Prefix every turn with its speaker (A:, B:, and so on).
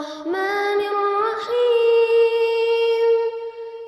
A: My.